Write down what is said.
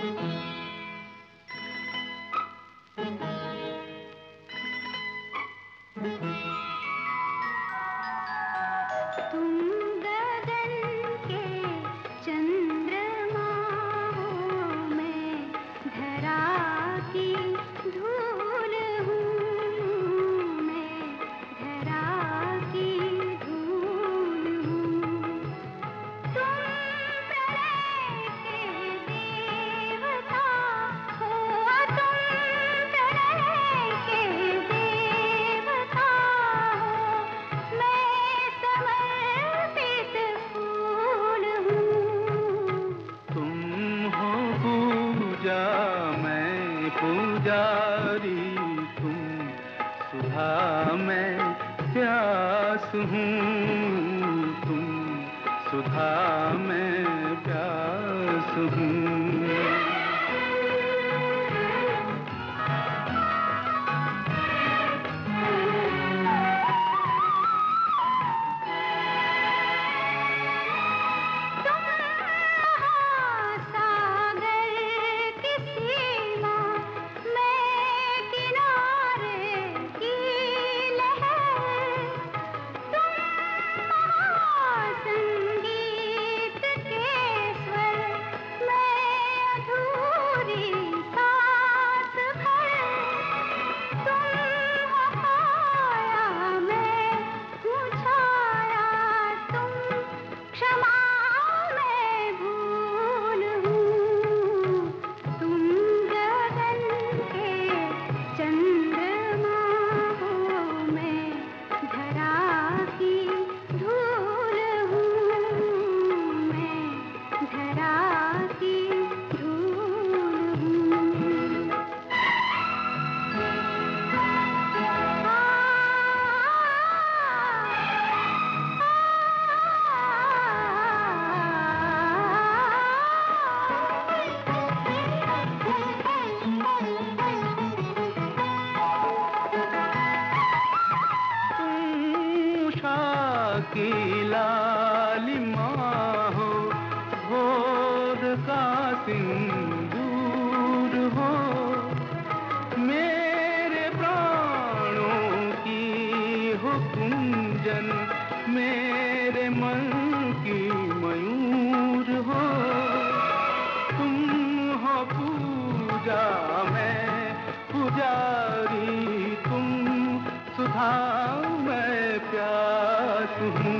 Thank you. पुजारी तुम। सुधा मैं प्यास हूँ तुम। सुधा मैं प्यास हूँ। की लालिमा हो भोर का सिंदूर हो। मेरे प्राणों की हो कुंजन मेरे मन की मयूर हो। तुम हो पूजा, मैं पुजारी, तुम सुधा तू